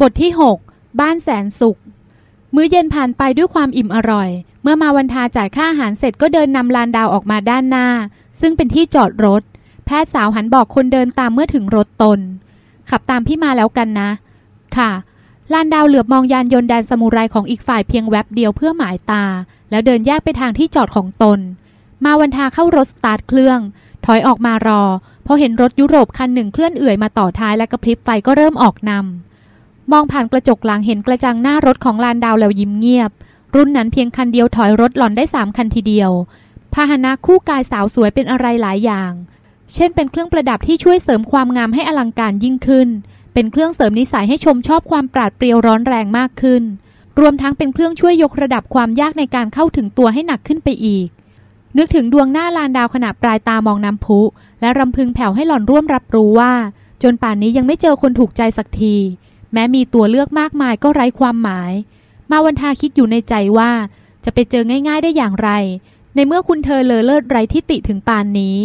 บทที่ 6 บ้านแสนสุข มื้อเย็นผ่านไปด้วยความอิ่มอร่อย เมื่อมาวันทาจ่ายค่าอาหารเสร็จก็เดินนำลานดาวออกมาด้านหน้า ซึ่งเป็นที่จอดรถ แพทย์สาวหันบอกคนเดินตามเมื่อถึงรถตน ขับตามพี่มาแล้วกันนะ ค่ะ ลานดาวเหลือบมองยานยนต์แดนสมุไรของอีกฝ่ายเพียงแวบเดียวเพื่อหมายตา แล้วเดินแยกไปทางที่จอดของตน มาวันทาเข้ารถสตาร์ทเครื่อง ถอยออกมารอพอเห็นรถยุโรปคันหนึ่งเคลื่อนเอื่อยมาต่อท้ายและกระพริบไฟก็เริ่มออกนำ มองผ่านกระจกหลังเห็นกระจังหน้ารถของลานดาวแล้วยิ้มเงียบ รุ่นนั้นเพียงคันเดียวถอยรถหล่อนได้สามคันทีเดียว พาหนะคู่กายสาวสวยเป็นอะไรหลายอย่าง เช่นเป็นเครื่องประดับที่ช่วยเสริมความงามให้อลังการยิ่งขึ้น เป็นเครื่องเสริมนิสัยให้ชมชอบความปราดเปรียวร้อนแรงมากขึ้น รวมทั้งเป็นเครื่องช่วยยกระดับความยากในการเข้าถึงตัวให้หนักขึ้นไปอีก นึกถึงดวงหน้าลานดาวขณะปลายตามองน้ำพุ และรำพึงแผ่วให้หล่อนร่วมรับรู้ว่า จนป่านนี้ยังไม่เจอคนถูกใจสักที แม้มีตัวเลือกมากมายก็ไร้ความหมาย มาวันทาคิดอยู่ในใจว่า จะไปเจอง่าย ๆได้อย่างไร ในเมื่อคุณเธอเลอเลิศไร้ทิติถึงปานนี้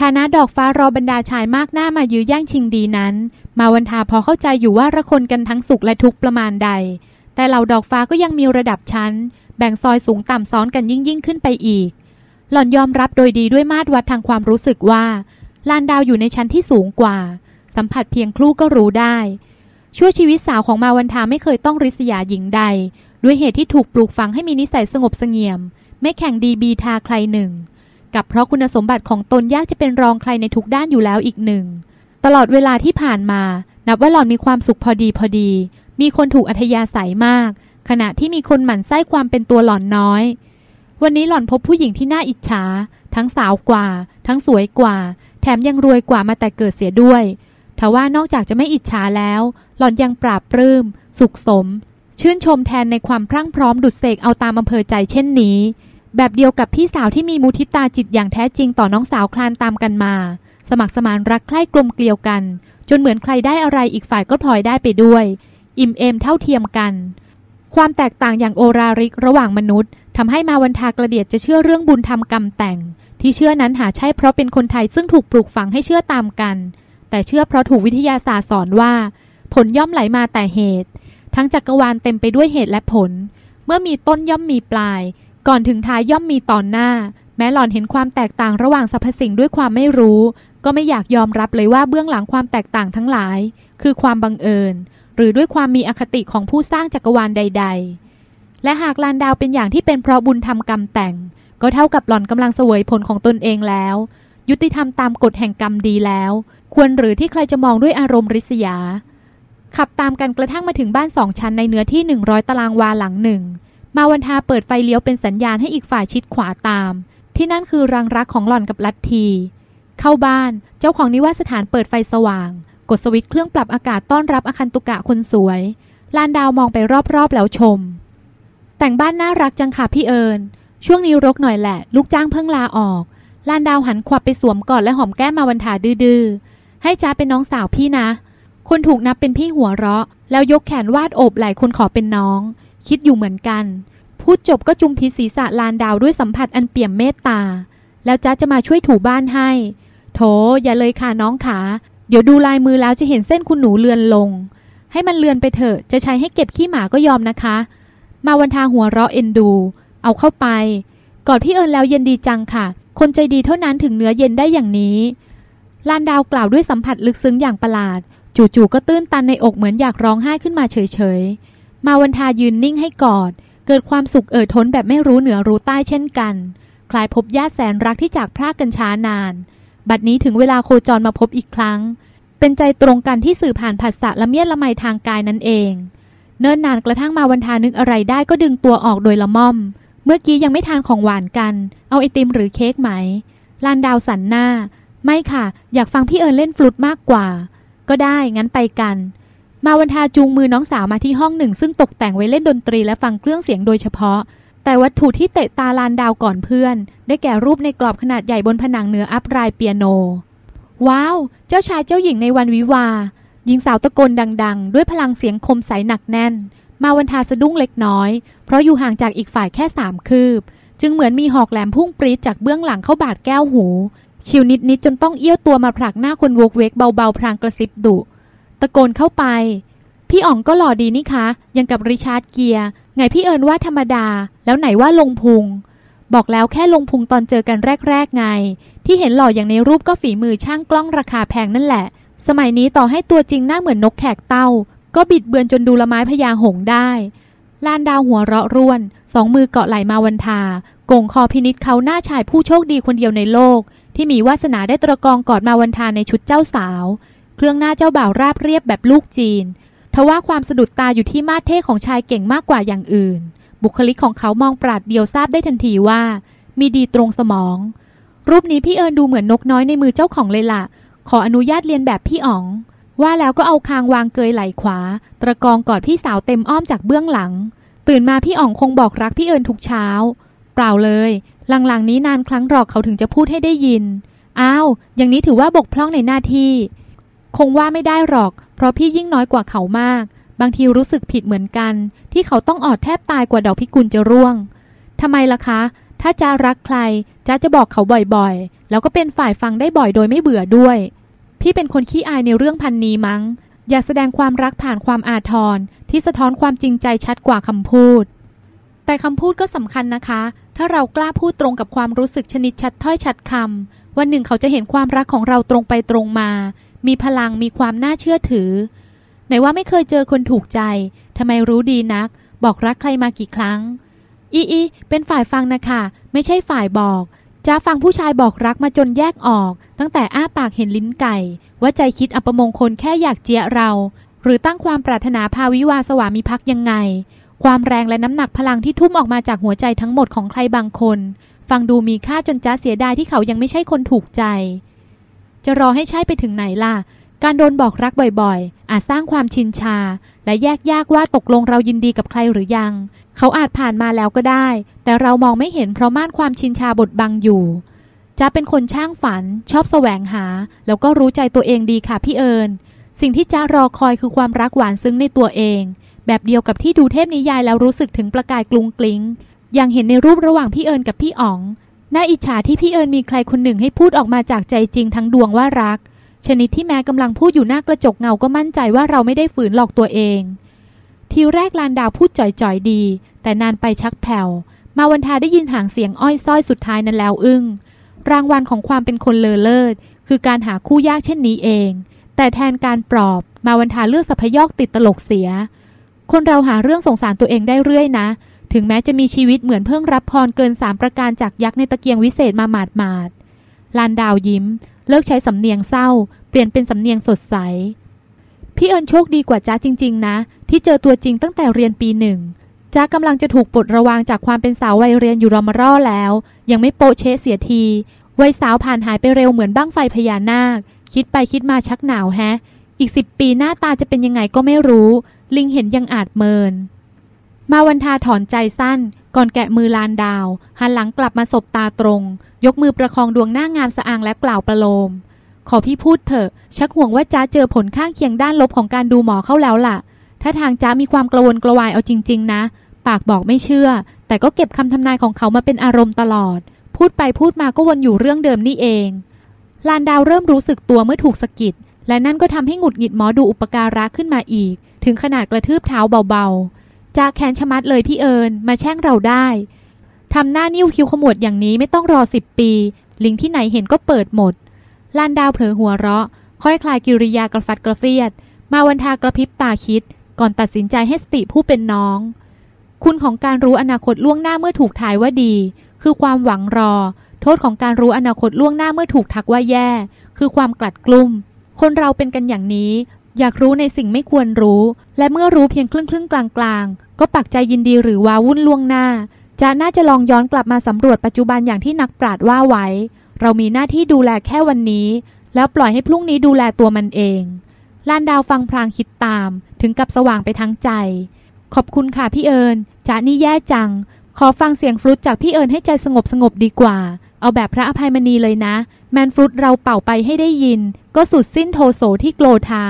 ฐานะดอกฟ้ารอบรรดาชายมากหน้ามายื้อแย่งชิงดีนั้น มาวันทาพอเข้าใจอยู่ว่าระคนกันทั้งสุขและทุกข์ประมาณใด แต่เหล่าดอกฟ้าก็ยังมีระดับชั้น แบ่งซอยสูงต่ำซ้อนกันยิ่งยิ่งขึ้นไปอีก หล่อนยอมรับโดยดีด้วยมาตรวัดทางความรู้สึกว่าลานดาวอยู่ในชั้นที่สูงกว่า สัมผัสเพียงครู่ก็รู้ได้ ชั่วชีวิตสาวของมาวันทาไม่เคยต้องริษยาหญิงใด ด้วยเหตุที่ถูกปลูกฝังให้มีนิสัยสงบเสงี่ยม ไม่แข่งดีบีทาใครหนึ่ง กับเพราะคุณสมบัติของตนยากจะเป็นรองใครในทุกด้านอยู่แล้วอีกหนึ่ง ตลอดเวลาที่ผ่านมา นับว่าหล่อนมีความสุขพอดีพอดี มีคนถูกอัธยาศัยมาก ขณะที่มีคนหมั่นไส้ความเป็นตัวหล่อนน้อย วันนี้หล่อนพบผู้หญิงที่น่าอิจฉา ทั้งสาวกว่า ทั้งสวยกว่า แถมยังรวยกว่ามาแต่เกิดเสียด้วย ทว่านอกจากจะไม่อิจฉาแล้ว หล่อนยังปราบปลื้ม สุขสม ชื่นชมแทนในความพรั่งพร้อมดุดเสกเอาตามอำเภอใจเช่นนี้ แบบเดียวกับพี่สาวที่มีมุทิตาจิตอย่างแท้จริงต่อน้องสาวคลานตามกันมา สมัครสมานรักใคร่กลมเกลียวกัน จนเหมือนใครได้อะไรอีกฝ่ายก็พลอยได้ไปด้วย อิ่มเอมเท่าเทียมกัน ความแตกต่างอย่างโอราริกระหว่างมนุษย์ทำให้มาวันทากระเดียดจะเชื่อเรื่องบุญธรรมกรรมแต่ง ที่เชื่อนั้นหาใช่เพราะเป็นคนไทยซึ่งถูกปลูกฝังให้เชื่อตามกัน แต่เชื่อเพราะถูกวิทยาศาสตร์สอนว่า ผลย่อมไหลมาแต่เหตุ ทั้งจักรวาลเต็มไปด้วยเหตุและผล เมื่อมีต้นย่อมมีปลาย ก่อนถึงท้ายย่อมมีตอนหน้า แม้หล่อนเห็นความแตกต่างระหว่างสรรพสิ่งด้วยความไม่รู้ ก็ไม่อยากยอมรับเลยว่าเบื้องหลังความแตกต่างทั้งหลาย คือความบังเอิญ หรือด้วยความมีอคติของผู้สร้างจักรวาลใด ๆ และหากลานดาวเป็นอย่างที่เป็นเพราะบุญทำกรรมแต่ง ก็เท่ากับหล่อนกำลังเสวยผลของตนเองแล้ว ยุติธรรมตามกฎแห่งกรรมดีแล้ว ควรหรือที่ใครจะมองด้วยอารมณ์ริษยา ขับตามกันกระทั่งมาถึงบ้านสองชั้นในเนื้อที่ 100 ตารางวาหลังหนึ่ง มาวันทาเปิดไฟเลี้ยวเป็นสัญญาณให้อีกฝ่ายชิดขวาตาม ที่นั่นคือรังรักของหล่อนกับลัทธี เข้าบ้านเจ้าของนิวาสถานเปิดไฟสว่าง กดสวิตช์เครื่องปรับอากาศต้อนรับอาคันตุกะคนสวย ลานดาวมองไปรอบๆแล้วชม แต่งบ้านน่ารักจังค่ะพี่เอิญช่วงนี้รกหน่อยแหละ ลูกจ้างเพิ่งลาออก ลานดาวหันขวับไปสวมกอดและหอมแก้มมาวันทาดื้อๆ ให้จ้าเป็นน้องสาวพี่นะ คนถูกนับเป็นพี่หัวเราะ แล้วยกแขนวาดโอบไหล่คนขอเป็นน้อง คิดอยู่เหมือนกัน พูดจบก็จุมพิศีรษะลานดาวด้วยสัมผัสอันเปี่ยมเมตตา แล้วจ้าจะมาช่วยถูบ้านให้ โถอย่าเลยค่ะน้องขา เดี๋ยวดูลายมือแล้วจะเห็นเส้นคุณหนูเลือนลง ให้มันเลือนไปเถอะ จะใช้ให้เก็บขี้หมาก็ยอมนะคะ มาวันทาหัวเราะเอ็นดู เอาเข้าไป กอดพี่เอิญแล้วเย็นดีจังค่ะ คนใจดีเท่านั้นถึงเนื้อเย็นได้อย่างนี้ ลานดาวกล่าวด้วยสัมผัสลึกซึ้งอย่างประหลาด จู่ๆก็ตื้นตันในอกเหมือนอยากร้องไห้ขึ้นมาเฉยๆ มาวันทายืนนิ่งให้กอด เกิดความสุขเอ่อท้นแบบไม่รู้เหนือรู้ใต้เช่นกัน คลายพบญาติแสนรักที่จากพรากกันช้านาน บัดนี้ถึงเวลาโคจรมาพบอีกครั้ง เป็นใจตรงกันที่สื่อผ่านผัสสะละเมียดละไมทางกายนั่นเอง เนิ่นนานกระทั่งมาวันทานึกอะไรได้ก็ดึงตัวออกโดยละม่อม เมื่อกี้ยังไม่ทานของหวานกัน เอาไอติมหรือเค้กไหม ลานดาวสันหน้า ไม่ค่ะ อยากฟังพี่เอิญเล่นฟลุตมากกว่า ก็ได้งั้นไปกัน มาวันทาจูงมือน้องสาวมาที่ห้องหนึ่ง ซึ่งตกแต่งไว้เล่นดนตรีและฟังเครื่องเสียงโดยเฉพาะ แต่วัตถุที่เตะตาลานดาวก่อนเพื่อน ได้แก่รูปในกรอบขนาดใหญ่บนผนังเหนืออัพรายเปียโน ว้าว เจ้าชายเจ้าหญิงในวันวิวา หญิงสาวตะโกนดัง ๆ ด้วยพลังเสียงคมใสหนักแน่น มาวันทาสะดุ้งเล็กน้อย เพราะอยู่ห่างจากอีกฝ่ายแค่สามคืบ จึงเหมือนมีหอกแหลมพุ่งปรีดจากเบื้องหลังเข้าบาดแก้วหู ชิวนิดๆจนต้องเอี้ยวตัวมาผลักหน้าคนวกเวกเบาๆ พรางกระซิบดุตะโกนเข้าไป พี่อ๋องก็หล่อดีนี่คะ ยังกับริชาร์ดเกียร์ไงพี่เอิญว่าธรรมดา แล้วไหนว่าลงพุงบอกแล้วแค่ลงพุงตอนเจอกันแรก ๆ ไง ที่เห็นหล่ออย่างในรูปก็ฝีมือช่างกล้องราคาแพงนั่นแหละ สมัยนี้ต่อให้ตัวจริงหน้าเหมือนนกแขกเต้า ก็บิดเบือนจนดูละไม้พญาหงได้ลานดาวหัวเราะร่วน สองมือเกาะไหลมาวันทาโก่งคอพินิษเขาหน้าชายผู้โชคดีคนเดียวในโลก ที่มีวาสนาได้ตรกองกอดมาวันทาในชุดเจ้าสาว เครื่องหน้าเจ้าบ่าวราบเรียบแบบลูกจีนทว่าความสะดุดตาอยู่ที่มาดเท่ของชายเก่งมากกว่าอย่างอื่น บุคลิกของเขามองปราดเดียวทราบได้ทันทีว่า มีดีตรงสมอง รูปนี้พี่เอิญดูเหมือนนกน้อยในมือเจ้าของเลยละ่ะ ขออนุญาตเรียนแบบพี่อ๋อง ว่าแล้วก็เอาคางวางเกยไหลขวา ตะกองกอดพี่สาวเต็มอ้อมจากเบื้องหลัง ตื่นมาพี่อ๋องคงบอกรักพี่เอิญทุกเช้า เปล่าเลย หลังๆนี้นานครั้งหรอกเขาถึงจะพูดให้ได้ยิน อ้าว อย่างนี้ถือว่าบกพร่องในหน้าที่ คงว่าไม่ได้หรอก เพราะพี่ยิ่งน้อยกว่าเขามาก บางทีรู้สึกผิดเหมือนกัน ที่เขาต้องอดแทบตายกว่าดอกพิกุลจะร่วงทำไมล่ะคะถ้าจะรักใครจะจะบอกเขาบ่อยๆ แล้วก็เป็นฝ่ายฟังได้บ่อยโดยไม่เบื่อด้วย พี่เป็นคนขี้อายในเรื่องพันนี้มั้ง อยากแสดงความรักผ่านความอาทรที่สะท้อนความจริงใจชัดกว่าคำพูด แต่คำพูดก็สำคัญนะคะ ถ้าเรากล้าพูดตรงกับความรู้สึกชนิดชัดถ้อยชัดคำวันหนึ่งเขาจะเห็นความรักของเราตรงไปตรงมา มีพลังมีความน่าเชื่อถือ ไหนว่าไม่เคยเจอคนถูกใจทำไมรู้ดีนัก บอกรักใครมากี่ครั้ง อีอีเป็นฝ่ายฟังนะคะ ไม่ใช่ฝ่ายบอก จะฟังผู้ชายบอกรักมาจนแยกออก ตั้งแต่อ้าปากเห็นลิ้นไก่ ว่าใจคิดอัปมงคลแค่อยากเจียเรา หรือตั้งความปรารถนาภาวิวาสวามิภักดิ์ยังไง ความแรงและน้ำหนักพลังที่ทุ่มออกมาจากหัวใจทั้งหมดของใครบางคน ฟังดูมีค่าจนจ้าเสียดายที่เขายังไม่ใช่คนถูกใจ จะรอให้ใช่ไปถึงไหนล่ะ การโดนบอกรักบ่อยๆ อาจสร้างความชินชา และแยกยากว่าตกลงเรายินดีกับใครหรือยัง เขาอาจผ่านมาแล้วก็ได้ แต่เรามองไม่เห็นเพราะม่านความชินชาบดบังอยู่จะเป็นคนช่างฝัน ชอบแสวงหา แล้วก็รู้ใจตัวเองดีค่ะพี่เอิญสิ่งที่จ้ารอคอยคือความรักหวานซึ้งในตัวเอง แบบเดียวกับที่ดูเทพนิยายแล้วรู้สึกถึงประกายกลุงกลิง้งอย่างเห็นในรูประหว่างพี่เอิญกับพี่อ๋องน่าอิจฉาที่พี่เอิญมีใครคนหนึ่งให้พูดออกมาจากใจจริงทั้งดวงว่ารัก ชนิดที่แม้กำลังพูดอยู่หน้ากระจกเงาก็มั่นใจว่าเราไม่ได้ฝืนหลอกตัวเอง ทีแรกลานดาวพูดจ่อยๆดี แต่นานไปชักแผ่ว มาวันทาได้ยินหางเสียงอ้อยส้อยสุดท้ายนั้นแล้วอึง้ง รางวัลของความเป็นคนเลอเลิศ คือการหาคู่ยากเช่นนี้เอง แต่แทนการปลอบ มาวันทาเลือกสัพยอกติดตลกเสีย คนเราหาเรื่องสงสารตัวเองได้เรื่อยนะ ถึงแม้จะมีชีวิตเหมือนเพิ่งรับพรเกินสามประการจากยักษ์ในตะเกียงวิเศษมาหมาดหมาดลานดาวยิ้ม เลิกใช้สำเนียงเศร้า เปลี่ยนเป็นสำเนียงสดใส พี่เอิญโชคดีกว่าจ้าจริง ๆ นะ ที่เจอตัวจริงตั้งแต่เรียนปีหนึ่งจ้ากำลังจะถูกปลดระวางจากความเป็นสาววัยเรียนอยู่รอมร่อแล้ว ยังไม่โปเชเสียทีวัยสาวผ่านหายไปเร็วเหมือนบ้างไฟพญานาค คิดไปคิดมาชักหนาวแฮะ อีกสิบปีหน้าตาจะเป็นยังไงก็ไม่รู้ ลิงเห็นยังอาจเมิน มาวันทาถอนใจสั้น ก่อนแกะมือลานดาว หันหลังกลับมาสบตาตรง ยกมือประคองดวงหน้างามสะอางและกล่าวประโลม ขอพี่พูดเถอะ ชักห่วงว่าจ้าเจอผลข้างเคียงด้านลบของการดูหมอเข้าแล้วล่ะ ถ้าทางจ้ามีความกระวนกระวายเอาจริง ๆ นะ ปากบอกไม่เชื่อ แต่ก็เก็บคำทำนายของเขามาเป็นอารมณ์ตลอด พูดไปพูดมาก็วนอยู่เรื่องเดิมนี่เอง ลานดาวเริ่มรู้สึกตัวเมื่อถูกสะกิด และนั่นก็ทำให้หงุดหงิดหมอดูอุปการะขึ้นมาอีก ถึงขนาดกระทืบเท้าเบาๆ จากแขนชะมัดเลยพี่เอิญมาแช่งเราได้ทำหน้านิ้วคิ้วขมวดอย่างนี้ไม่ต้องรอสิบปี ลิงที่ไหนเห็นก็เปิดหมดลานดาวเผลอหัวเราะ ค่อยคลายกิริยากระฟัดกระเฟียด มาวันทากระพริบตาคิด ก่อนตัดสินใจให้สติผู้เป็นน้อง คุณของการรู้อนาคตล่วงหน้าเมื่อถูกทายว่าดี คือความหวังรอ โทษของการรู้อนาคตล่วงหน้าเมื่อถูกทักว่าแย่ คือความกลัดกลุ้มคนเราเป็นกันอย่างนี้ อยากรู้ในสิ่งไม่ควรรู้ และเมื่อรู้เพียงครึ่งครึ่งกลางกลางๆก็ปักใจยินดีหรือว้าวุ่นล่วงหน้า จะน่าจะลองย้อนกลับมาสำรวจปัจจุบันอย่างที่นักปราชญ์ว่าไว้ เรามีหน้าที่ดูแลแค่วันนี้ แล้วปล่อยให้พรุ่งนี้ดูแลตัวมันเองลานดาวฟังพลางคิดตาม ถึงกับสว่างไปทั้งใจ ขอบคุณค่ะพี่เอิญจ้านี่แย่จัง ขอฟังเสียงฟลุตจากพี่เอิญให้ใจสงบสงบดีกว่า เอาแบบพระอภัยมณีเลยนะ แมนฟลุตเราเป่าไปให้ได้ยิน ก็สุดสิ้นโทโสที่โกรธา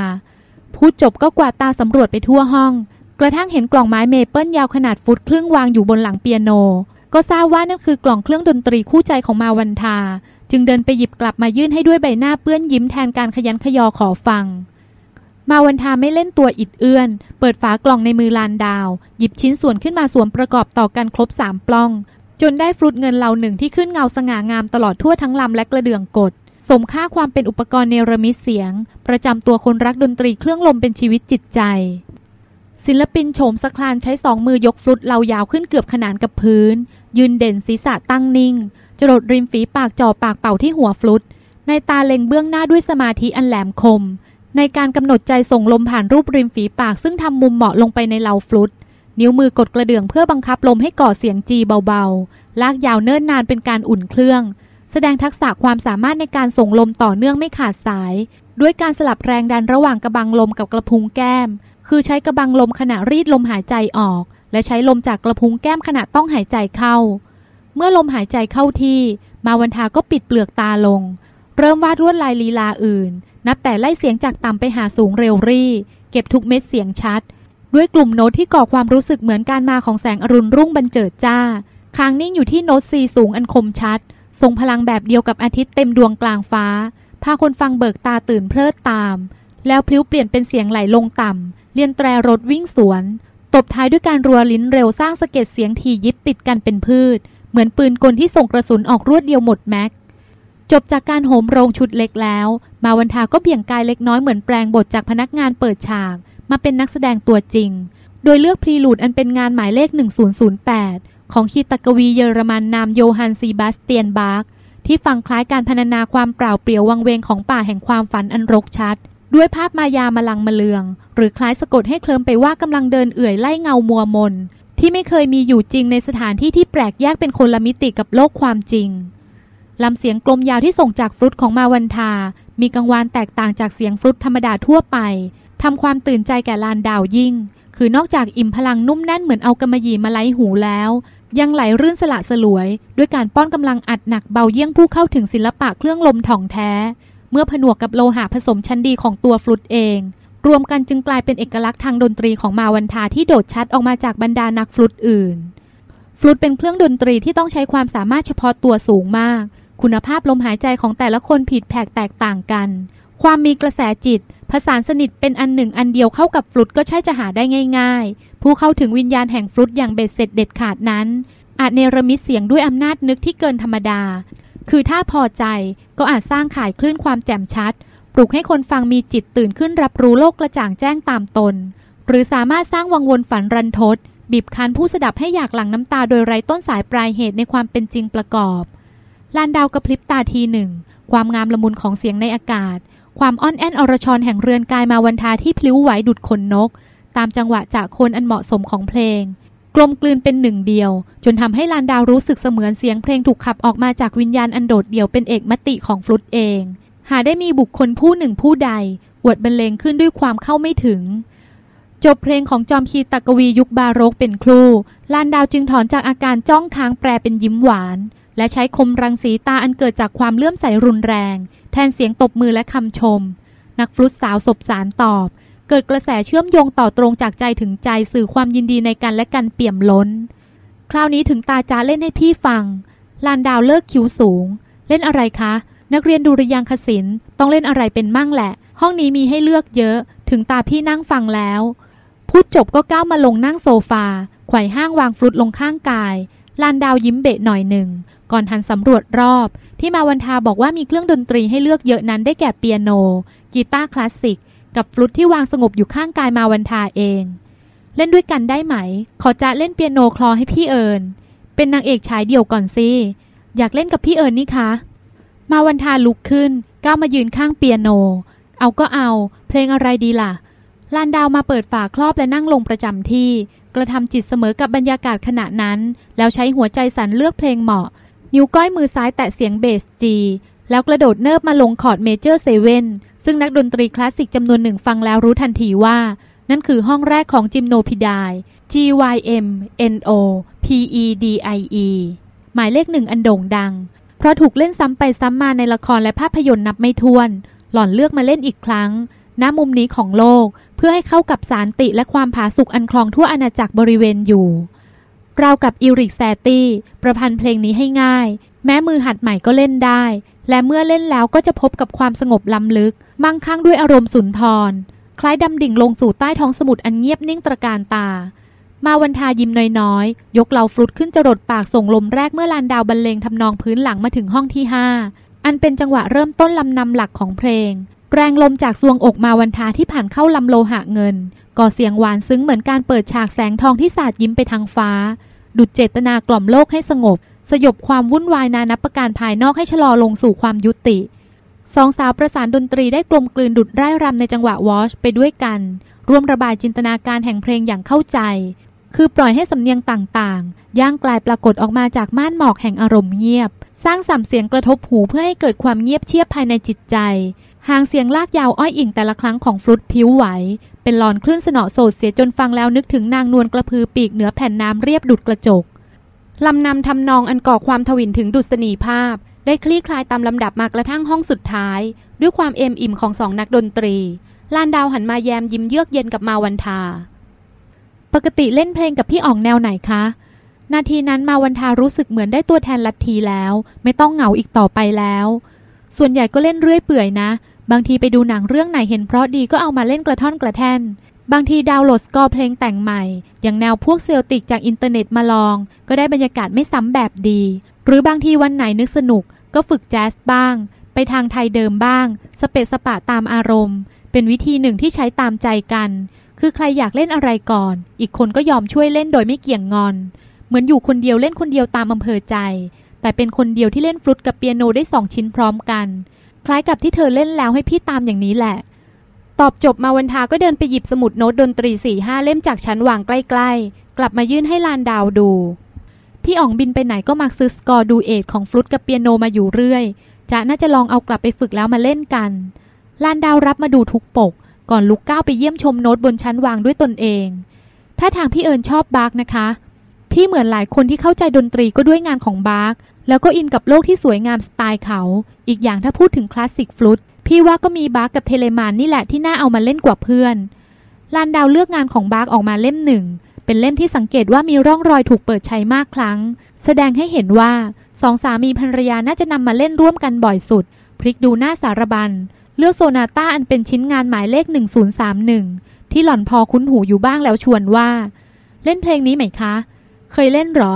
พูดจบก็กวาดตาสำรวจไปทั่วห้อง กระทั่งเห็นกล่องไม้เมเปิลยาวขนาดฟุตครึ่งวางอยู่บนหลังเปียโน ก็ทราบว่านั่นคือกล่องเครื่องดนตรีคู่ใจของมาวันทา จึงเดินไปหยิบกลับมายื่นให้ด้วยใบหน้าเปื้อนยิ้มแทนการขยันขยอขอฟัง มาวันทาไม่เล่นตัวอิดเอื้อน เปิดฝากล่องในมือลานดาว หยิบชิ้นส่วนขึ้นมาสวมประกอบต่อกันครบสามปล้องจนได้ฟลุตเงินเหล่าหนึ่งที่ขึ้นเงาสง่างามตลอดทั่วทั้งลำและกระเดื่องกด สมค่าความเป็นอุปกรณ์เนรมิตเสียง ประจำตัวคนรักดนตรีเครื่องลมเป็นชีวิตจิตใจ ศิลปินโฉมสคลานใช้สองมือยกฟลุตเหลายาวขึ้นเกือบขนานกับพื้น ยืนเด่นศีรษะตั้งนิ่ง จรดริมฝีปากจ่อปากเป่าที่หัวฟลุต ในตาเล็งเบื้องหน้าด้วยสมาธิอันแหลมคม ในการกำหนดใจส่งลมผ่านรูปริมฝีปากซึ่งทำมุมเหมาะลงไปในเหลาฟลุตนิ้วมือกดกระเดื่องเพื่อบังคับลมให้ก่อเสียงจีเบาๆ ลากยาวเนิ่นนานเป็นการอุ่นเครื่อง แสดงทักษะความสามารถในการส่งลมต่อเนื่องไม่ขาดสาย ด้วยการสลับแรงดันระหว่างกระบังลมกับกระพุ้งแก้ม คือใช้กระบังลมขณะรีดลมหายใจออก และใช้ลมจากกระพุ้งแก้มขณะต้องหายใจเข้า เมื่อลมหายใจเข้าที่ มาวันทาก็ปิดเปลือกตาลง เริ่มวาดลวดลายลีลาอื่น นับแต่ไล่เสียงจากต่ำไปหาสูงเร็วรี่ เก็บทุกเม็ดเสียงชัด ด้วยกลุ่มโน้ตที่ก่อความรู้สึกเหมือนการมาของแสงอรุณรุ่งบันเจิดจ้าค้างนิ่งอยู่ที่โน้ตซีสูงอันคมชัด ทรงพลังแบบเดียวกับอาทิตย์เต็มดวงกลางฟ้า พาคนฟังเบิกตาตื่นเพลิดตาม แล้วพลิ้วเปลี่ยนเป็นเสียงไหลลงต่ำเลียนแตรรถวิ่งสวน ตบท้ายด้วยการรัวลิ้นเร็วสร้างสะเก็ดเสียงทียิบติดกันเป็นพืช เหมือนปืนกลที่ส่งกระสุนออกรวดเดียวหมดแม็กจบจากการโหมโรงชุดเล็กแล้ว มาวันทาก็เบี่ยงกายเล็กน้อยเหมือนแปลงบทจากพนักงานเปิดฉาก มาเป็นนักแสดงตัวจริง โดยเลือก prelude อันเป็นงานหมายเลข 1008 ของคีตกวีเยอรมันนามโยฮันน์ เซบาสเตียนบาคที่ฟังคล้ายการพรรณนาความเปล่าเปลี่ยววังเวงของป่าแห่งความฝันอันรกชัด ด้วยภาพมายามาลังมาเลือง หรือคล้ายสะกดให้เคลิ้มไปว่ากำลังเดินเอื่อยไล่เงามัวมน ที่ไม่เคยมีอยู่จริงในสถานที่ที่แปลกแยกเป็นคนละมิติกับโลกความจริงลำเสียงกลมยาวที่ส่งจากฟรุตของมาวันทา มีกังวานแตกต่างจากเสียงฟรุตธรรมดาทั่วไปทำความตื่นใจแก่ลานดาวยิ่ง คือนอกจากอิ่มพลังนุ่มแน่นเหมือนเอากำมะหยี่มาไล่หูแล้ว ยังไหลรื่นสละสลวย ด้วยการป้อนกำลังอัดหนักเบาเยี่ยงผู้เข้าถึงศิลปะเครื่องลมถ่องแท้ เมื่อผนวกกับโลหะผสมชั้นดีของตัวฟลุตเอง รวมกันจึงกลายเป็นเอกลักษณ์ทางดนตรีของมาวันทาที่โดดชัดออกมาจากบรรดานักฟลุตอื่น ฟลุตเป็นเครื่องดนตรีที่ต้องใช้ความสามารถเฉพาะตัวสูงมาก คุณภาพลมหายใจของแต่ละคนผิดแผกแตกต่างกัน ความมีกระแสจิต ผสานสนิทเป็นอันหนึ่งอันเดียวเข้ากับฟลุตก็ใช่จะหาได้ง่ายๆ ผู้เข้าถึงวิญญาณแห่งฟลุตอย่างเบ็ดเสร็จเด็ดขาดนั้น อาจเนรมิตเสียงด้วยอำนาจนึกที่เกินธรรมดา คือถ้าพอใจก็อาจสร้างข่ายคลื่นความแจ่มชัด ปลุกให้คนฟังมีจิตตื่นขึ้นรับรู้โลกกระจ่างแจ้งตามตน หรือสามารถสร้างวังวนฝันรันทด บีบคั้นผู้สดับให้อยากหลั่งน้ำตาโดยไร้ต้นสายปลายเหตุในความเป็นจริงประกอบลานดาวกระพริบตาทีหนึ่ง ความงามละมุนของเสียงในอากาศ ความอ้อนแอนอรชรแห่งเรือนกายมาวันทาที่พลิ้วไหวดุดขนนก ตามจังหวะจากคนอันเหมาะสมของเพลง กลมกลืนเป็นหนึ่งเดียว จนทำให้ลานดาวรู้สึกเสมือนเสียงเพลงถูกขับออกมาจากวิญญาณอันโดดเดี่ยวเป็นเอกมติของฟลุตเอง หาได้มีบุคคลผู้หนึ่งผู้ใดอวดบรรเลงขึ้นด้วยความเข้าไม่ถึงจบเพลงของจอมคีตกวียุคบาโรกเป็นครู ลานดาวจึงถอนจากอาการจ้องค้างแปรเป็นยิ้มหวาน และใช้คมรังสีตาอันเกิดจากความเลื่อมใสรุนแรง แทนเสียงตบมือและคำชม นักฟลุตสาวศบสารตอบ เกิดกระแสเชื่อมโยงต่อตรงจากใจถึงใจสื่อความยินดีในกันและกันเปี่ยมล้น คราวนี้ถึงตาจ้าเล่นให้พี่ฟัง ลานดาวเลิกคิ้วสูง เล่นอะไรคะ นักเรียนดุริยางคศิลป์ต้องเล่นอะไรเป็นมั่งแหละ ห้องนี้มีให้เลือกเยอะ ถึงตาพี่นั่งฟังแล้ว พูดจบก็ก้าวมาลงนั่งโซฟาไขว่ห้างวางฟลุตลงข้างกาย ลานดาวยิ้มเบะหน่อยหนึ่ง ก่อนหันสำรวจรอบ ที่มาวันทาบอกว่ามีเครื่องดนตรีให้เลือกเยอะนั้นได้แก่เปียโน กีตาร์คลาสสิก กับฟลุตที่วางสงบอยู่ข้างกายมาวันทาเอง เล่นด้วยกันได้ไหม ขอจ้าเล่นเปียโนคลอให้พี่เอิญเป็นนางเอกฉายเดี่ยวก่อนสิอยากเล่นกับพี่เอิญนี่คะมาวันทาลุกขึ้นก้าวมายืนข้างเปียโน เอาก็เอา เพลงอะไรดีล่ะลานดาวมาเปิดฝาครอบและนั่งลงประจำที่ กระทำจิตเสมอกับบรรยากาศขณะนั้น แล้วใช้หัวใจสั่งเลือกเพลงเหมาะ นิ้วก้อยมือซ้ายแตะเสียงเบส G แล้วกระโดดเนิบมาลงคอร์ด major seven ซึ่งนักดนตรีคลาสสิกจำนวนหนึ่งฟังแล้วรู้ทันทีว่า นั่นคือห้องแรกของจิมโนพิดาย G Y M N O P E D I E หมายเลขหนึ่งอันโด่งดัง เพราะถูกเล่นซ้ำไปซ้ำมาในละครและภาพยนตร์นับไม่ถ้วน หล่อนเลือกมาเล่นอีกครั้งณมุมนี้ของโลก เพื่อให้เข้ากับสารติและความผาสุกอันคลองทั่วอาณาจักรบริเวณอยู่ ราวกับอิริกแซตี้ประพันธ์เพลงนี้ให้ง่าย แม้มือหัดใหม่ก็เล่นได้ และเมื่อเล่นแล้วก็จะพบกับความสงบล้ำลึก มั่งคั่งด้วยอารมณ์สุนทร คล้ายดำดิ่งลงสู่ใต้ท้องสมุทรอันเงียบนิ่งตระการตา มาวันทายิ้มน้อยๆ ยกเหลาฟลุตขึ้นจรดปากส่งลมแรกเมื่อลานดาวบรรเลงทำนองพื้นหลังมาถึงห้องที่ห้าอันเป็นจังหวะเริ่มต้นลำนำหลักของเพลง แรงลมจากซวงอกมาวันทาที่ผ่านเข้าลำโลหะเงินก่อเสียงหวานซึ้งเหมือนการเปิดฉากแสงทองที่สาดยิ้มไปทางฟ้า ดุจเจตนากล่อมโลกให้สงบ สยบความวุ่นวายนานับประการภายนอกให้ชะลอลงสู่ความยุติ สองสาวประสานดนตรีได้กลมกลืนดุดไร้รำในจังหวะวอชไปด้วยกัน ร่วมระบายจินตนาการแห่งเพลงอย่างเข้าใจ คือปล่อยให้สำเนียงต่างๆ ย่างกลายปรากฏออกมาจากม่านหมอกแห่งอารมณ์เงียบ สร้างสัมเสียงกระทบหูเพื่อให้เกิดความเงียบเชียบภายในจิตใจหางเสียงลากยาวอ้อยอิ่งแต่ละครั้งของฟลุตผิวไหว เป็นหลอนคลื่นสนอโสดเสียจนฟังแล้วนึกถึงนางนวลกระพือปีกเหนือแผ่นน้ำเรียบดุดกระจกลำนำทำนองอันก่อความทวินถึงดุษณีภาพ ได้คลี่คลายตามลำดับมากระทั่งห้องสุดท้าย ด้วยความเอมอิ่มของสองนักดนตรีลานดาวหันมาแย้มยิ้มเยือกเย็นกับมาวันทา ปกติเล่นเพลงกับพี่อ๋องแนวไหนคะ นาทีนั้นมาวันทารู้สึกเหมือนได้ตัวแทนลัทธิแล้ว ไม่ต้องเหงาอีกต่อไปแล้ว ส่วนใหญ่ก็เล่นเรื่อยเปื่อยนะ บางทีไปดูหนังเรื่องไหนเห็นเพราะดีก็เอามาเล่นกระท่อนกระแท่น บางทีดาวน์โหลดสกอร์เพลงแต่งใหม่ อย่างแนวพวก Celtic จากอินเทอร์เน็ตมาลอง ก็ได้บรรยากาศไม่ซ้ำแบบดี หรือบางทีวันไหนนึกสนุก ก็ฝึกแจ๊สบ้าง ไปทางไทยเดิมบ้าง สเปะสปะตามอารมณ์ เป็นวิธีหนึ่งที่ใช้ตามใจกัน คือใครอยากเล่นอะไรก่อน อีกคนก็ยอมช่วยเล่นโดยไม่เกี่ยงงอน เหมือนอยู่คนเดียวเล่นคนเดียวตามอำเภอใจ แต่เป็นคนเดียวที่เล่นฟลุตกับเปียโนได้สองชิ้นพร้อมกัน คล้ายกับที่เธอเล่นแล้วให้พี่ตามอย่างนี้แหละ ตอบจบมาวันทาก็เดินไปหยิบสมุดโน้ตดนตรีสี่ห้าเล่มจากชั้นวางใกล้ๆ กลับมายื่นให้ลานดาวดู พี่อ๋องบินไปไหนก็มักซื้อ score duet ของฟลุตกับเปียโนมาอยู่เรื่อยจ้าน่าจะลองเอากลับไปฝึกแล้วมาเล่นกันลานดาวรับมาดูทุกปก ก่อนลุกก้าวไปเยี่ยมชมโน้ตบนชั้นวางด้วยตนเอง ถ้าทางพี่เอิญชอบบาร์กนะคะ พี่เหมือนหลายคนที่เข้าใจดนตรีก็ด้วยงานของบาร์กแล้วก็อินกับโลกที่สวยงามสไตล์เขา อีกอย่างถ้าพูดถึงคลาสสิกฟลุตพี่ว่าก็มีบาคกับเทเลมันน์นี่แหละที่น่าเอามาเล่นกว่าเพื่อนลานดาวเลือกงานของบาร์กออกมาเล่มหนึ่งเป็นเล่มที่สังเกตว่ามีร่องรอยถูกเปิดใช้มากครั้ง แสดงให้เห็นว่าสองสามีภรรยาน่าจะนำมาเล่นร่วมกันบ่อยสุด พลิกดูหน้าสารบัญ เลือกโซนาต้าอันเป็นชิ้นงานหมายเลข 1031 ที่หล่อนพอคุ้นหูอยู่บ้างแล้วชวนว่า เล่นเพลงนี้ไหมคะ เคยเล่นหรอ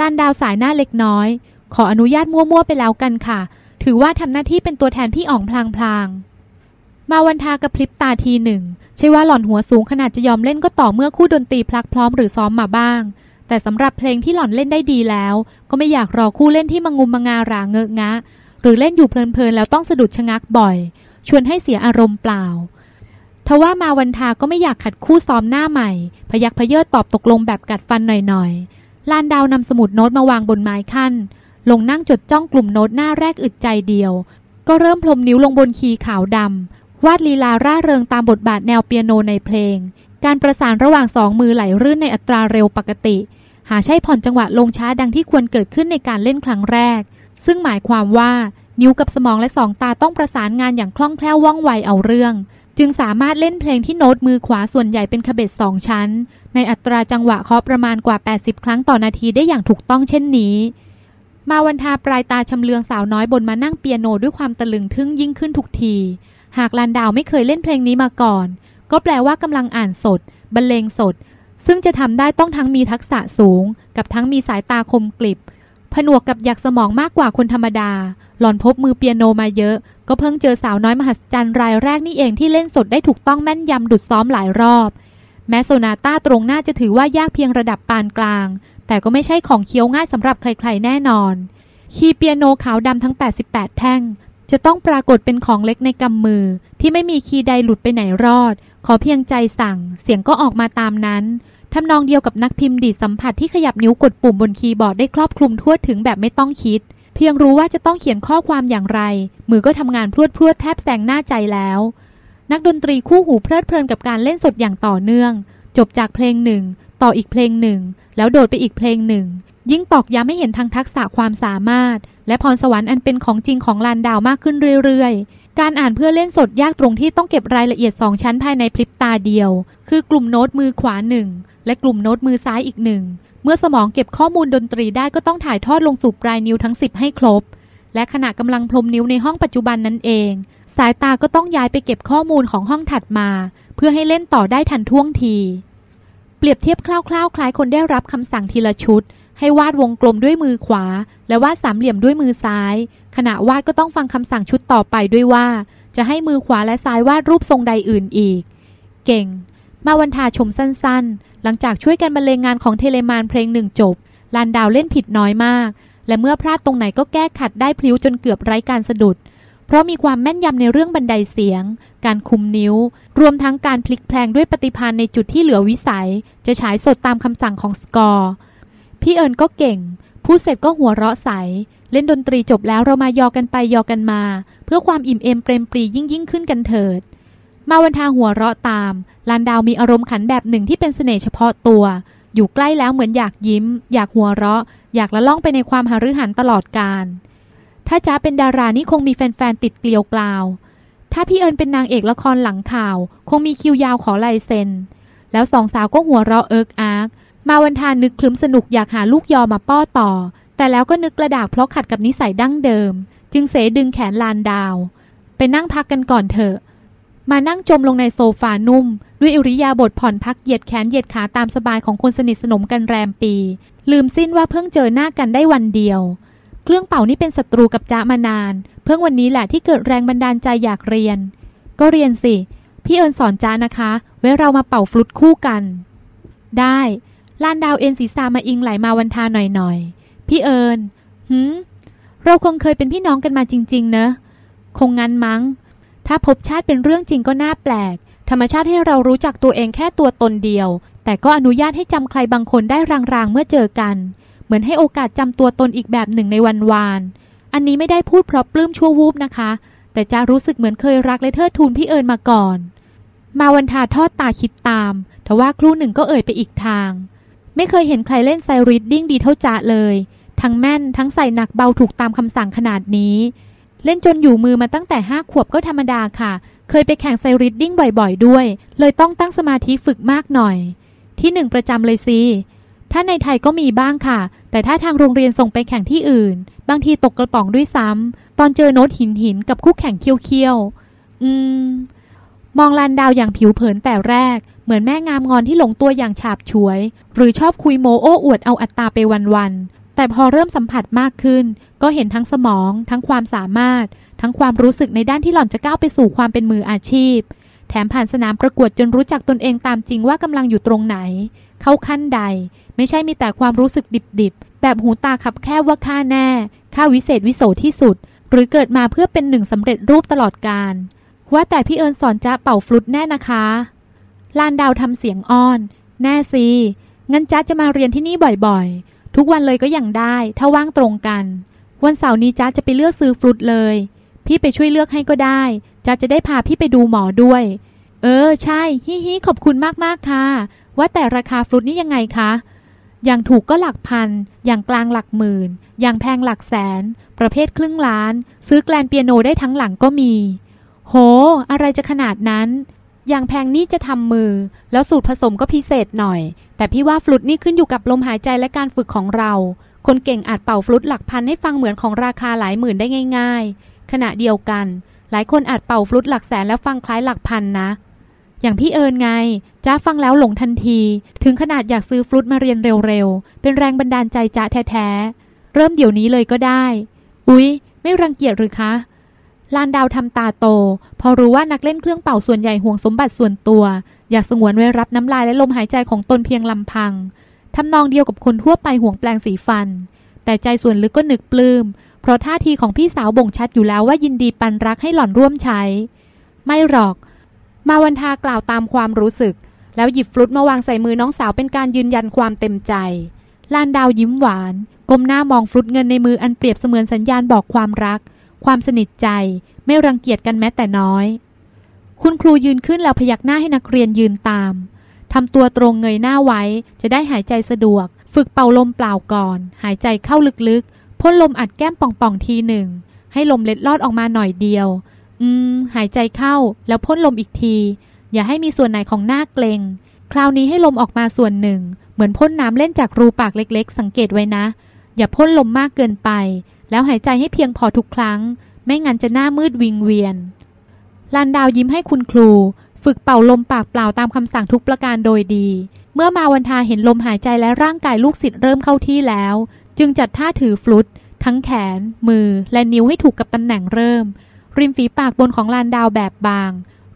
ลานดาวสายหน้าเล็กน้อย ขออนุญาตมั่วๆไปแล้วกันค่ะ ถือว่าทำหน้าที่เป็นตัวแทนพี่อ่องพลางๆ มาวันทากระพริบตาทีหนึ่ง ใช่ว่าหล่อนหัวสูงขนาดจะยอมเล่นก็ต่อเมื่อคู่ดนตรีพลักพร้อมหรือซ้อมมาบ้าง แต่สำหรับเพลงที่หล่อนเล่นได้ดีแล้ว ก็ไม่อยากรอคู่เล่นที่มางุมมางาราเงอะงะ หรือเล่นอยู่เพลินๆแล้วต้องสะดุดชะงักบ่อย ชวนให้เสียอารมณ์เปล่า ทว่ามาวันทาก็ไม่อยากขัดคู่ซ้อมหน้าใหม่ พยักพเยิดตอบตกลงแบบกัดฟันหน่อยๆ ลานดาวนำสมุดโน้ตมาวางบนไม้ขั้น ลงนั่งจดจ้องกลุ่มโน้ตหน้าแรกอึดใจเดียว ก็เริ่มพรมนิ้วลงบนคีย์ขาวดำวาดลีลาร่าเริงตามบทบาทแนวเปียโนในเพลง การประสานระหว่างสองมือไหลรื่นในอัตราเร็วปกติ หาใช่ผ่อนจังหวะลงช้าดังที่ควรเกิดขึ้นในการเล่นครั้งแรก ซึ่งหมายความว่านิ้วกับสมองและสองตาต้องประสานงานอย่างคล่องแคล่วว่องไวเอาเรื่อง จึงสามารถเล่นเพลงที่โน้ตมือขวาส่วนใหญ่เป็นขบเบ็ดสองชั้น ในอัตราจังหวะเคาะประมาณกว่า 80 ครั้งต่อนาทีได้อย่างถูกต้องเช่นนี้ มาวันทาปลายตาชำเลืองสาวน้อยบนมานั่งเปียโนด้วยความตะลึงทึ่งยิ่งขึ้นทุกที หากลานดาวไม่เคยเล่นเพลงนี้มาก่อน ก็แปลว่ากำลังอ่านสด บรรเลงสด ซึ่งจะทำได้ต้องทั้งมีทักษะสูง กับทั้งมีสายตาคมกลิบ ผนวกกับอยากสมองมากกว่าคนธรรมดา หล่อนพบมือเปียโนมาเยอะ ก็เพิ่งเจอสาวน้อยมหัศจรรย์รายแรกนี่เองที่เล่นสดได้ถูกต้องแม่นยำดุดซ้อมหลายรอบ แม้โซนาต้าตรงหน้าจะถือว่ายากเพียงระดับปานกลาง แต่ก็ไม่ใช่ของเคี้ยวง่ายสำหรับใครๆแน่นอน คีย์เปียโนขาวดำทั้ง 88 แท่ง จะต้องปรากฏเป็นของเล็กในกำมือ ที่ไม่มีคีย์ใดหลุดไปไหนรอด ขอเพียงใจสั่ง เสียงก็ออกมาตามนั้น ทำนองเดียวกับนักพิมพ์ดีดสัมผัสที่ขยับนิ้วกดปุ่มบนคีย์บอร์ดได้ครอบคลุมทั่วถึงแบบไม่ต้องคิด เพียงรู้ว่าจะต้องเขียนข้อความอย่างไร มือก็ทำงานพรวดพรวดแทบแซงหน้าใจแล้ว นักดนตรีคู่หูเพลิดเพลินกับการเล่นสดอย่างต่อเนื่อง จบจากเพลงหนึ่งต่ออีกเพลงหนึ่ง แล้วโดดไปอีกเพลงหนึ่ง ยิ่งตอกย้ำให้เห็นทางทักษะความสามารถ และพรสวรรค์อันเป็นของจริงของลานดาวมากขึ้นเรื่อยๆ การอ่านเพื่อเล่นสดยากตรงที่ต้องเก็บรายละเอียดสองชั้นภายในพริบตาเดียว คือกลุ่มโน้ตมือขวาหนึ่งและกลุ่มโน้ตมือซ้ายอีกหนึ่ง เมื่อสมองเก็บข้อมูลดนตรีได้ก็ต้องถ่ายทอดลงสู่ปลายนิ้วทั้ง 10 ให้ครบ และขณะกำลังพรมนิ้วในห้องปัจจุบันนั้นเอง สายตาก็ต้องย้ายไปเก็บข้อมูลของห้องถัดมา เพื่อให้เล่นต่อได้ทันท่วงที เปรียบเทียบคร่าวๆ คล้ายคนได้รับคำสั่งทีละชุด ให้วาดวงกลมด้วยมือขวา และวาดสามเหลี่ยมด้วยมือซ้าย ขณะวาดก็ต้องฟังคำสั่งชุดต่อไปด้วยว่า จะให้มือขวาและซ้ายวาดรูปทรงใดอื่นอีก เก่ง มาวันทาชมสั้นๆ หลังจากช่วยกันบรรเลงงานของเทเลมานเพลงหนึ่งจบลานดาวเล่นผิดน้อยมาก และเมื่อพลาดตรงไหนก็แก้ขัดได้พลิ้วจนเกือบไร้การสะดุด เพราะมีความแม่นยำในเรื่องบันไดเสียง การคุมนิ้ว รวมทั้งการพลิกแพลงด้วยปฏิพานในจุดที่เหลือวิสัย จะฉายสดตามคำสั่งของสกอร์ พี่เอิญก็เก่ง พูดเสร็จก็หัวเราะใส เล่นดนตรีจบแล้วเรามายอกันไปยอกันมา เพื่อความอิ่มเอมเปรมปรียิ่งยิ่งขึ้นกันเถิด มาวันทาหัวเราะตาม ลานดาวมีอารมณ์ขันแบบหนึ่งที่เป็นเสน่ห์เฉพาะตัว อยู่ใกล้แล้วเหมือนอยากยิ้ม อยากหัวเราะ อยากละล่องไปในความหฤหันตลอดการ ถ้าจ้าเป็นดารานี่คงมีแฟนๆติดเกลียวกลาว ถ้าพี่เอิญเป็นนางเอกละครหลังข่าว คงมีคิวยาวขอลายเซ็นแล้วสองสาวก็หัวเราะเอิกอาร์ก มาวันทานนึกคลึ้มสนุกอยากหาลูกยอมาป้อต่อ แต่แล้วก็นึกกระดากเพราะขัดกับนิสัยดั้งเดิม จึงเสดึงแขนลานดาว ไปนั่งพักกันก่อนเถอะ มานั่งจมลงในโซฟานุ่ม ด้วยอิริยาบถผ่อนพักเหยียดแขนเหยียดขาตามสบายของคนสนิทสนมกันแรมปี ลืมสิ้นว่าเพิ่งเจอหน้ากันได้วันเดียว เครื่องเป่านี่เป็นศัตรูกับจ้ามานาน เพิ่งวันนี้แหละที่เกิดแรงบันดาลใจอยากเรียน ก็เรียนสิ พี่เอิญสอนจ้านะคะ ไว้เรามาเป่าฟลุตคู่กัน ได้ ลานดาวเอ็นศีรษะมาอิงไหลมาวันทาหน่อยๆ พี่เอิญหืมเราคงเคยเป็นพี่น้องกันมาจริง ๆ เนอะ คงงั้นมั้ง ถ้าพบชาติเป็นเรื่องจริงก็น่าแปลก ธรรมชาติให้เรารู้จักตัวเองแค่ตัวตนเดียว แต่ก็อนุญาตให้จำใครบางคนได้รางๆ เมื่อเจอกัน เหมือนให้โอกาสจำตัวตนอีกแบบหนึ่งในวันวาน อันนี้ไม่ได้พูดเพราะปลื้มชั่ววูบนะคะ แต่จ้ารู้สึกเหมือนเคยรักและเทิดทูนพี่เอิญมาก่อน มาวันทาทอดตาคิดตาม ทว่าครู่หนึ่งก็เอ่ยไปอีกทาง ไม่เคยเห็นใครเล่น sight reading ดีเท่าจ้าเลย ทั้งแม่นทั้งใส่หนักเบาถูกตามคำสั่งขนาดนี้ เล่นจนอยู่มือมาตั้งแต่ห้าขวบก็ธรรมดาค่ะ เคยไปแข่ง sight reading บ่อยๆ ด้วย เลยต้องตั้งสมาธิฝึกมากหน่อย ที่หนึ่งประจำเลยสิถ้าในไทยก็มีบ้างค่ะ แต่ถ้าทางโรงเรียนส่งไปแข่งที่อื่น บางทีตกกระป๋องด้วยซ้ำตอนเจอโน้ตหินหินกับคู่แข่งเขี้ยวๆอืม มองลานดาวอย่างผิวเผินแต่แรก เหมือนแม่งามงอนที่หลงตัวอย่างฉาบฉวย หรือชอบคุยโมโอ้อวดเอาอัตตาไปวันๆ แต่พอเริ่มสัมผัสมากขึ้น ก็เห็นทั้งสมอง ทั้งความสามารถ ทั้งความรู้สึกในด้านที่หล่อนจะก้าวไปสู่ความเป็นมืออาชีพ แถมผ่านสนามประกวดจนรู้จักตนเองตามจริงว่ากำลังอยู่ตรงไหน เข้าขั้นใด ไม่ใช่มีแต่ความรู้สึกดิบๆ แบบหูตาขับแคบว่าค่าแน่ค่าวิเศษวิโสที่สุด หรือเกิดมาเพื่อเป็นหนึ่งสำเร็จรูปตลอดกาล ว่าแต่พี่เอิญสอนจ๊ะเป่าฟลุตแน่นะคะลานดาวทำเสียงอ้อน แน่สิ งั้นจ๊ะจะมาเรียนที่นี่บ่อยๆ ทุกวันเลยก็ยังได้ ถ้าว่างตรงกัน วันเสาร์นี้จ๊ะจะไปเลือกซื้อฟลุตเลย พี่ไปช่วยเลือกให้ก็ได้จ๊ะจะได้พาพี่ไปดูหมอด้วย เออ ใช่ ฮิฮิขอบคุณมากๆค่ะ ว่าแต่ราคาฟลุตนี่ยังไงคะ อย่างถูกก็หลักพัน อย่างกลางหลักหมื่น อย่างแพงหลักแสน ประเภทครึ่งล้าน ซื้อแกลนเปียโนได้ทั้งหลังก็มี โห อะไรจะขนาดนั้น อย่างแพงนี่จะทำมือ แล้วสูตรผสมก็พิเศษหน่อย แต่พี่ว่าฟลุตนี่ขึ้นอยู่กับลมหายใจและการฝึกของเรา คนเก่งอาจเป่าฟลุตหลักพันให้ฟังเหมือนของราคาหลายหมื่นได้ง่าย ๆ ขณะเดียวกัน หลายคนอาจเป่าฟลุตหลักแสนแล้วฟังคล้ายหลักพันนะ อย่างพี่เอิญไงจ้าฟังแล้วหลงทันที ถึงขนาดอยากซื้อฟลุตมาเรียนเร็วๆ เป็นแรงบันดาลใจจ้าแท้ๆ เริ่มเดี๋ยวนี้เลยก็ได้ อุ๊ย ไม่รังเกียจหรือคะ ลานดาวทำตาโต พอรู้ว่านักเล่นเครื่องเป่าส่วนใหญ่ห่วงสมบัติส่วนตัว อยากสงวนไว้รับน้ำลายและลมหายใจของตนเพียงลำพังทำนองเดียวกับคนทั่วไปห่วงแปลงสีฟัน แต่ใจส่วนลึกก็นึกปลื้ม เพราะท่าทีของพี่สาวบ่งชัดอยู่แล้วว่ายินดีปันรักให้หล่อนร่วมใช้ ไม่หรอก มาวันทากล่าวตามความรู้สึก แล้วหยิบฟลุตมาวางใส่มือน้องสาวเป็นการยืนยันความเต็มใจลานดาวยิ้มหวานก้มหน้ามองฟลุตเงินในมืออันเปรียบเสมือนสัญญาณบอกความรัก ความสนิทใจ ไม่รังเกียจกันแม้แต่น้อย คุณครูยืนขึ้นแล้วพยักหน้าให้นักเรียนยืนตามทำตัวตรงเงยหน้าไว้ จะได้หายใจสะดวก ฝึกเป่าลมเปล่าก่อน หายใจเข้าลึกๆพ่นลมอัดแก้มป่องๆทีหนึ่ง ให้ลมเล็ดลอดออกมาหน่อยเดียว อืม หายใจเข้าแล้วพ่นลมอีกที อย่าให้มีส่วนไหนของหน้าเกรงคราวนี้ให้ลมออกมาส่วนหนึ่ง เหมือนพ่นน้ำเล่นจากรูปากเล็กๆ สังเกตไว้นะ อย่าพ่นลมมากเกินไป แล้วหายใจให้เพียงพอทุกครั้ง ไม่งั้นจะหน้ามืดวิงเวียนลานดาวยิ้มให้คุณครู ฝึกเป่าลมปากเปล่าตามคำสั่งทุกประการโดยดี เมื่อมาวันทาเห็นลมหายใจและร่างกายลูกศิษย์เริ่มเข้าที่แล้ว จึงจัดท่าถือฟลุตทั้งแขน มือ และนิ้วให้ถูกกับตำแหน่งเริ่ม ริมฝีปากบนของลานดาวแบบบาง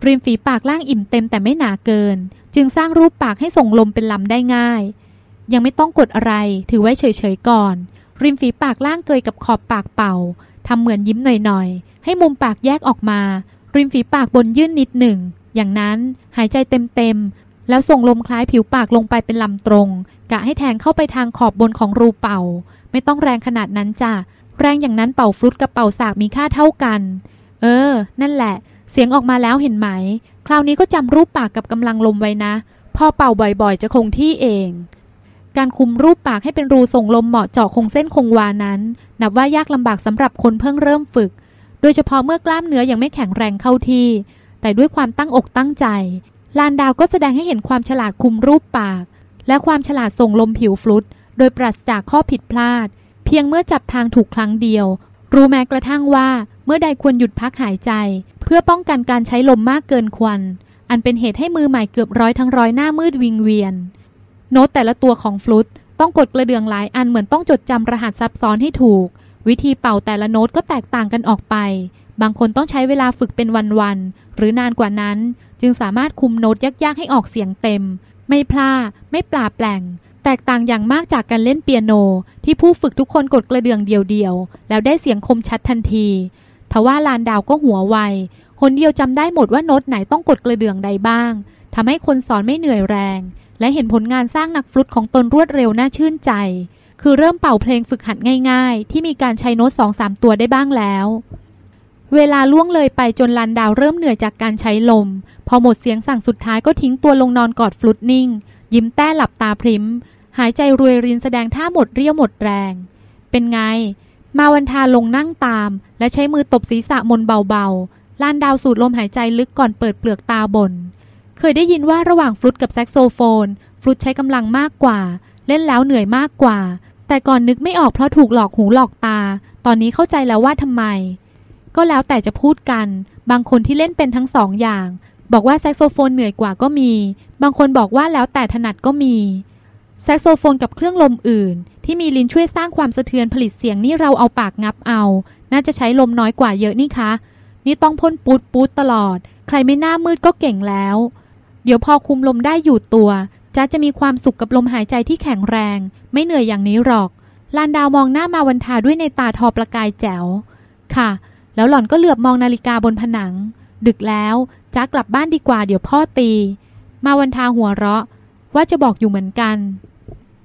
ริมฝีปากล่างอิ่มเต็มแต่ไม่หนาเกิน จึงสร้างรูปปากให้ส่งลมเป็นลำได้ง่าย ยังไม่ต้องกดอะไร ถือไว้เฉยๆก่อน ริมฝีปากล่างเกยกับขอบปากเป่าทำเหมือนยิ้มหน่อยๆ ให้มุมปากแยกออกมา ริมฝีปากบนยื่นนิดหนึ่ง อย่างนั้นหายใจเต็มๆ แล้วส่งลมคล้ายผิวปากลงไปเป็นลำตรง กะให้แทงเข้าไปทางขอบบนของรูเป่า ไม่ต้องแรงขนาดนั้นจ้ะ แรงอย่างนั้นเป่าฟลุตกับเป่าสากมีค่าเท่ากัน เออ นั่นแหละ เสียงออกมาแล้วเห็นไหม คราวนี้ก็จำรูปปากกับกำลังลมไว้นะ พอเป่าบ่อยๆ จะคงที่เอง การคุมรูปปากให้เป็นรูส่งลมเหมาะเจาะคงเส้นคงวานั้น นับว่ายากลำบากสำหรับคนเพิ่งเริ่มฝึก โดยเฉพาะเมื่อกล้ามเนื้อยังไม่แข็งแรงเข้าที่ แต่ด้วยความตั้งอกตั้งใจ ลานดาวก็แสดงให้เห็นความฉลาดคุมรูปปาก และความฉลาดส่งลมผิวฟลุต โดยปราศจากข้อผิดพลาด เพียงเมื่อจับทางถูกครั้งเดียว รู้แม้กระทั่งว่าเมื่อใดควรหยุดพักหายใจ เพื่อป้องกันการใช้ลมมากเกินควันอันเป็นเหตุให้มือใหม่เกือบร้อยทั้งร้อยหน้ามืดวิงเวียน โน้ตแต่ละตัวของฟลุตต้องกดกระเดืองหลายอันเหมือนต้องจดจำรหัสซับซ้อนให้ถูก วิธีเป่าแต่ละโน้ตก็แตกต่างกันออกไป บางคนต้องใช้เวลาฝึกเป็นวันๆหรือนานกว่านั้น จึงสามารถคุมโน้ตยากๆให้ออกเสียงเต็ม ไม่พลาดไม่ปลาแปลงแตกต่างอย่างมากจากการเล่นเปียโน ที่ผู้ฝึกทุกคนกดกระเดืองเดียวๆแล้วได้เสียงคมชัดทันทีทว่าลานดาวก็หัวไวคนเดียวจำได้หมดว่าโน้ตไหนต้องกดกระเดืองใดบ้างทำให้คนสอนไม่เหนื่อยแรง และเห็นผลงานสร้างนักฟลุตของตนรวดเร็วน่าชื่นใจ คือเริ่มเป่าเพลงฝึกหัดง่ายๆ ที่มีการใช้โน้ตสองสามตัวได้บ้างแล้ว เวลาล่วงเลยไปจนลันดาวเริ่มเหนื่อยจากการใช้ลม พอหมดเสียงสั่งสุดท้ายก็ทิ้งตัวลงนอนกอดฟลุตนิ่ง ยิ้มแต้หลับตาพริมหายใจรวยรินแสดงท่าหมดเรี่ยวหมดแรง เป็นไง มาวันทาลงนั่งตาม และใช้มือตบศีรษะมนเบาๆลานดาวสูดลมหายใจลึกก่อนเปิดเปลือกตาบน เคยได้ยินว่าระหว่างฟลุตกับแซกโซโฟน ฟลุตใช้กำลังมากกว่า เล่นแล้วเหนื่อยมากกว่า แต่ก่อนนึกไม่ออกเพราะถูกหลอกหูหลอกตา ตอนนี้เข้าใจแล้วว่าทำไม ก็แล้วแต่จะพูดกัน บางคนที่เล่นเป็นทั้งสองอย่าง บอกว่าแซกโซโฟนเหนื่อยกว่าก็มี บางคนบอกว่าแล้วแต่ถนัดก็มีแซกโซโฟนกับเครื่องลมอื่น ที่มีลิ้นช่วยสร้างความสะเทือนผลิตเสียงนี่เราเอาปากงับเอา น่าจะใช้ลมน้อยกว่าเยอะนี่คะ นี่ต้องพ่นปูดปูดตลอด ใครไม่หน้ามืดก็เก่งแล้ว เดี๋ยวพอคุมลมได้อยู่ตัวจ้าจะมีความสุขกับลมหายใจที่แข็งแรง ไม่เหนื่อยอย่างนี้หรอก ลานดาวมองหน้ามาวันทาด้วยในตาทอประกายแจ๋ว ค่ะ แล้วหล่อนก็เหลือบมองนาฬิกาบนผนัง ดึกแล้วจ้ากลับบ้านดีกว่าเดี๋ยวพ่อตี มาวันทาหัวเราะ ว่าจะบอกอยู่เหมือนกัน